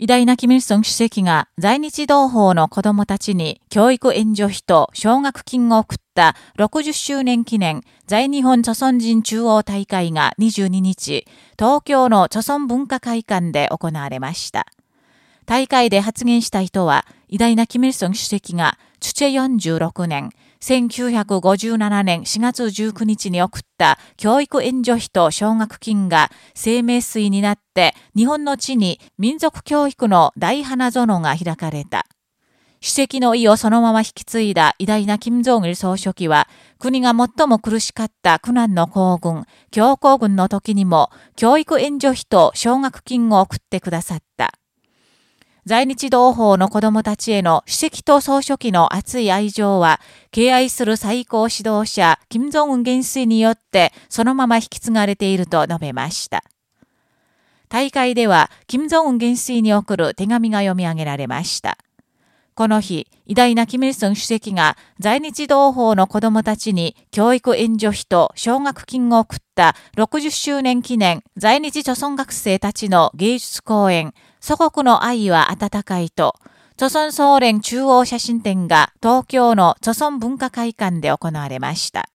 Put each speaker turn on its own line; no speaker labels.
偉大なキム・イルソン主席が在日同胞の子供たちに教育援助費と奨学金を送った60周年記念在日本著村人中央大会が22日、東京の著村文化会館で行われました。大会で発言した人は、偉大なキム・イルソン主席が、チュチェ46年、1957年4月19日に送った教育援助費と奨学金が生命水になって日本の地に民族教育の大花園が開かれた。主席の意をそのまま引き継いだ偉大な金正義総書記は、国が最も苦しかった苦難の行軍、強行軍の時にも、教育援助費と奨学金を送ってくださった。在日同胞の子供たちへの主席と総書記の熱い愛情は、敬愛する最高指導者、金正恩元帥によってそのまま引き継がれていると述べました。大会では、金正恩元帥に送る手紙が読み上げられました。この日、偉大なキム・イルソン主席が在日同胞の子供たちに教育援助費と奨学金を送った60周年記念在日著村学生たちの芸術公演祖国の愛は温かいと、著村総連中央写真展が東京の著村文化会館で行われました。